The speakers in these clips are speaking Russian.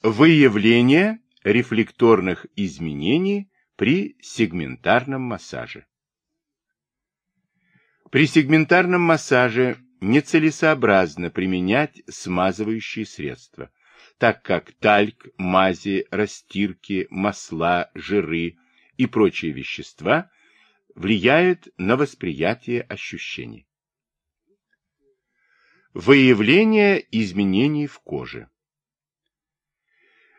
Выявление рефлекторных изменений при сегментарном массаже. При сегментарном массаже нецелесообразно применять смазывающие средства, так как тальк, мази, растирки, масла, жиры и прочие вещества влияют на восприятие ощущений. Выявление изменений в коже.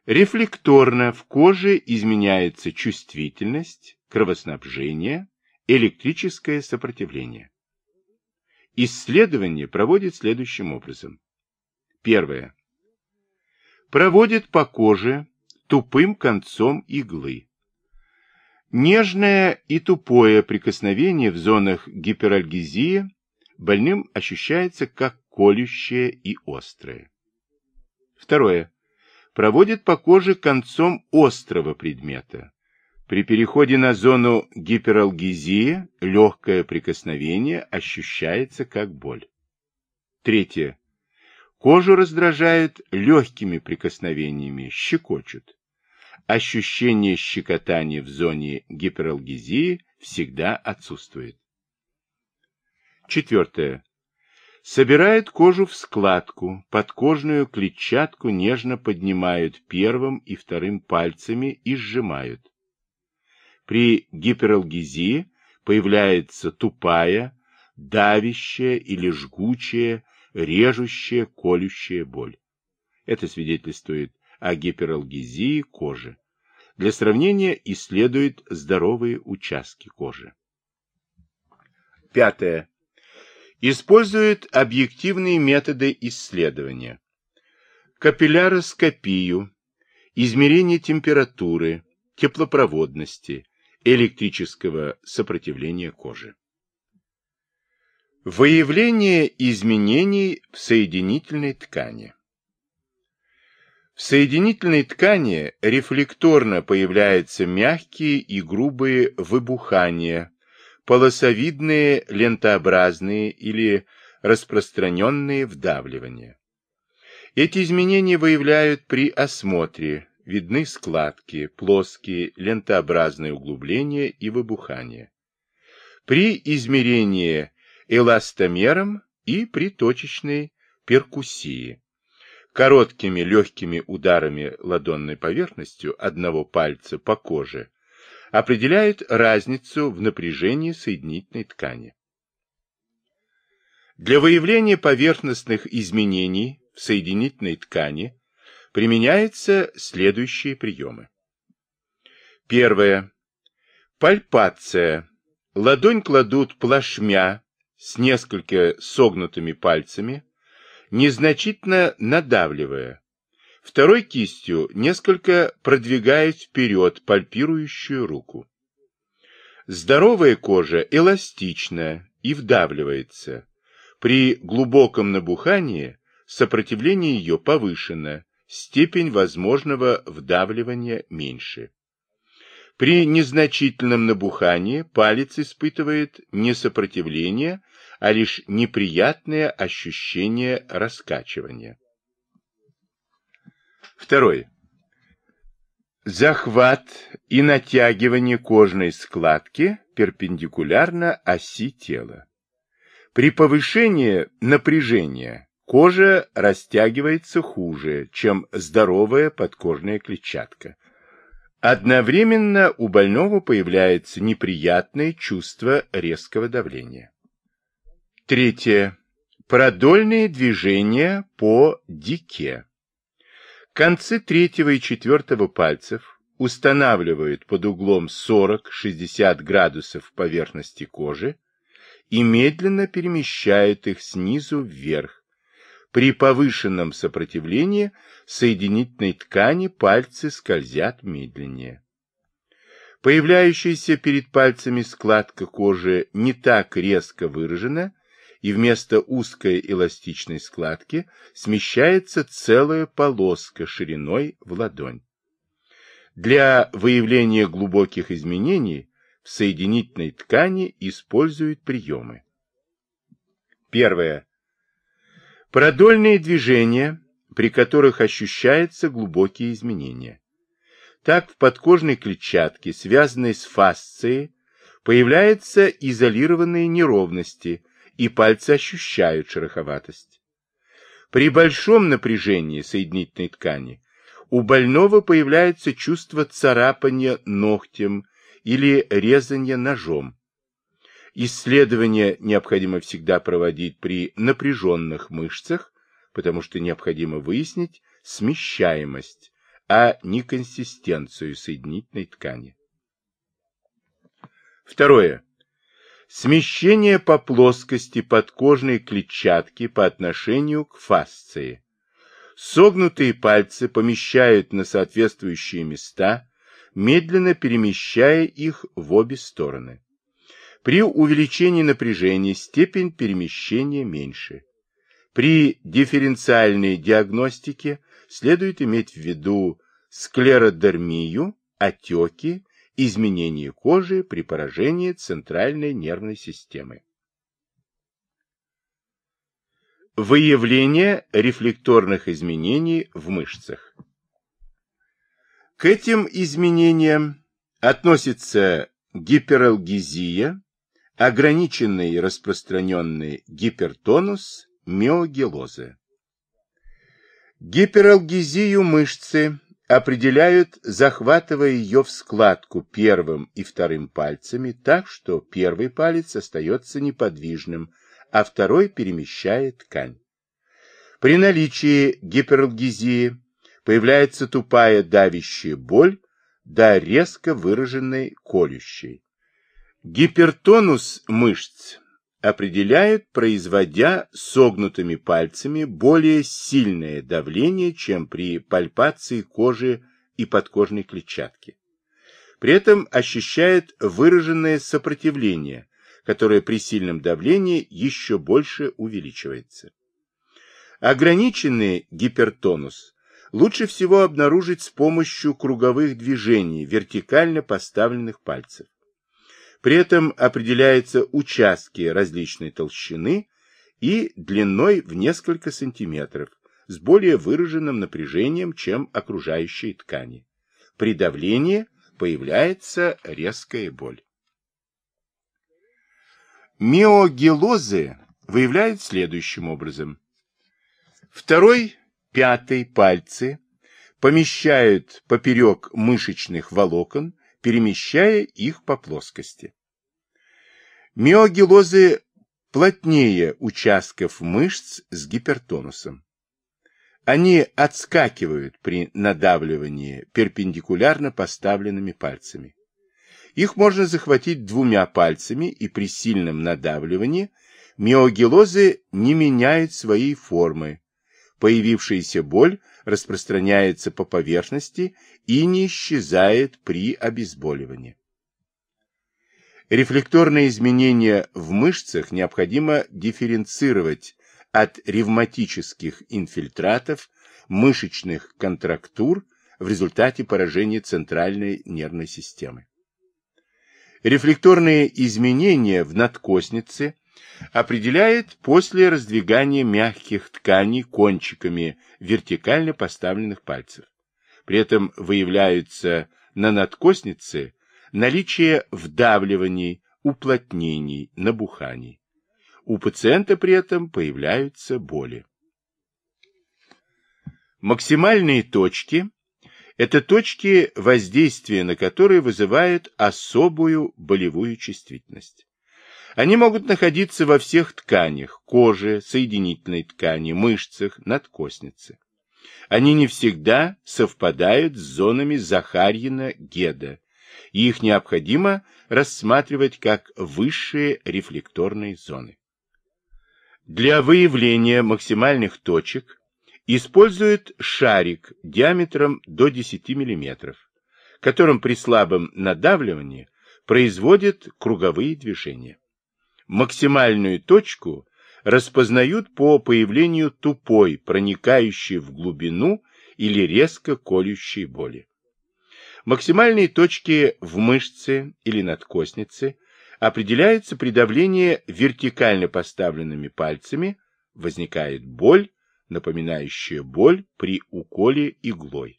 Рефлекторно в коже изменяется чувствительность, кровоснабжение, электрическое сопротивление. Исследование проводит следующим образом. Первое. Проводит по коже тупым концом иглы. Нежное и тупое прикосновение в зонах гиперальгезии больным ощущается как колющее и острое. Второе проводит по коже концом острого предмета. При переходе на зону гипералгезии легкое прикосновение ощущается как боль. Третье. Кожу раздражают легкими прикосновениями, щекочут. Ощущение щекотания в зоне гипералгезии всегда отсутствует. Четвертое. Собирают кожу в складку, подкожную клетчатку нежно поднимают первым и вторым пальцами и сжимают. При гипералгезии появляется тупая, давящая или жгучая, режущая, колющая боль. Это свидетельствует о гипералгезии кожи. Для сравнения исследуют здоровые участки кожи. Пятое использует объективные методы исследования. Капилляроскопию, измерение температуры, теплопроводности, электрического сопротивления кожи. Выявление изменений в соединительной ткани. В соединительной ткани рефлекторно появляются мягкие и грубые выбухания, полосовидные лентообразные или распространенные вдавливания. Эти изменения выявляют при осмотре, видны складки, плоские, лентообразные углубления и выбухания. При измерении эластомером и при точечной перкуссии. Короткими легкими ударами ладонной поверхностью одного пальца по коже определяют разницу в напряжении соединительной ткани. Для выявления поверхностных изменений в соединительной ткани применяются следующие приемы. Первое. Пальпация. Ладонь кладут плашмя с несколько согнутыми пальцами, незначительно надавливая, Второй кистью несколько продвигает вперед пальпирующую руку. Здоровая кожа эластична и вдавливается. При глубоком набухании сопротивление ее повышено, степень возможного вдавливания меньше. При незначительном набухании палец испытывает не сопротивление, а лишь неприятное ощущение раскачивания. Второе. Захват и натягивание кожной складки перпендикулярно оси тела. При повышении напряжения кожа растягивается хуже, чем здоровая подкожная клетчатка. Одновременно у больного появляется неприятное чувство резкого давления. Третье. Продольные движения по дике. Концы третьего и четвертого пальцев устанавливают под углом 40-60 градусов поверхности кожи и медленно перемещают их снизу вверх. При повышенном сопротивлении соединительной ткани пальцы скользят медленнее. Появляющаяся перед пальцами складка кожи не так резко выражена, и вместо узкой эластичной складки смещается целая полоска шириной в ладонь. Для выявления глубоких изменений в соединительной ткани используют приемы. Первое. Продольные движения при которых ощущаются глубокие изменения. Так в подкожной клетчатке, связанной с фасцией, появляются изолированные неровности, и пальцы ощущают шероховатость. При большом напряжении соединительной ткани у больного появляется чувство царапания ногтем или резания ножом. Исследования необходимо всегда проводить при напряженных мышцах, потому что необходимо выяснить смещаемость, а не консистенцию соединительной ткани. Второе. Смещение по плоскости подкожной клетчатки по отношению к фасции. Согнутые пальцы помещают на соответствующие места, медленно перемещая их в обе стороны. При увеличении напряжения степень перемещения меньше. При дифференциальной диагностике следует иметь в виду склеродермию, отеки, изменение кожи при поражении центральной нервной системы. Выявление рефлекторных изменений в мышцах. К этим изменениям относится гипералгезия, ограниченный распространенный гипертонус, миогелоза. Гипералгезию мышцы определяют, захватывая ее в складку первым и вторым пальцами так, что первый палец остается неподвижным, а второй перемещает ткань. При наличии гипералгезии появляется тупая давящая боль, да резко выраженной колющей. Гипертонус мышц определяют, производя согнутыми пальцами более сильное давление, чем при пальпации кожи и подкожной клетчатки. При этом ощущает выраженное сопротивление, которое при сильном давлении еще больше увеличивается. Ограниченный гипертонус лучше всего обнаружить с помощью круговых движений вертикально поставленных пальцев. При этом определяются участки различной толщины и длиной в несколько сантиметров с более выраженным напряжением, чем окружающие ткани. При давлении появляется резкая боль. Миогелозы выявляют следующим образом. Второй, пятый пальцы помещают поперек мышечных волокон перемещая их по плоскости. Миогелозы плотнее участков мышц с гипертонусом. Они отскакивают при надавливании перпендикулярно поставленными пальцами. Их можно захватить двумя пальцами, и при сильном надавливании миогелозы не меняют своей формы. Появившаяся боль распространяется по поверхности и не исчезает при обезболивании. Рефлекторные изменения в мышцах необходимо дифференцировать от ревматических инфильтратов, мышечных контрактур в результате поражения центральной нервной системы. Рефлекторные изменения в надкоснице определяет после раздвигания мягких тканей кончиками вертикально поставленных пальцев. При этом выявляются на надкоснице наличие вдавливаний, уплотнений, набуханий. У пациента при этом появляются боли. Максимальные точки – это точки воздействия, на которые вызывают особую болевую чувствительность. Они могут находиться во всех тканях – коже, соединительной ткани, мышцах, надкоснице. Они не всегда совпадают с зонами Захарьина-Геда, и их необходимо рассматривать как высшие рефлекторные зоны. Для выявления максимальных точек используют шарик диаметром до 10 мм, которым при слабом надавливании производят круговые движения. Максимальную точку распознают по появлению тупой, проникающей в глубину или резко колющей боли. Максимальные точки в мышце или надкоснице определяются при давлении вертикально поставленными пальцами, возникает боль, напоминающая боль при уколе иглой.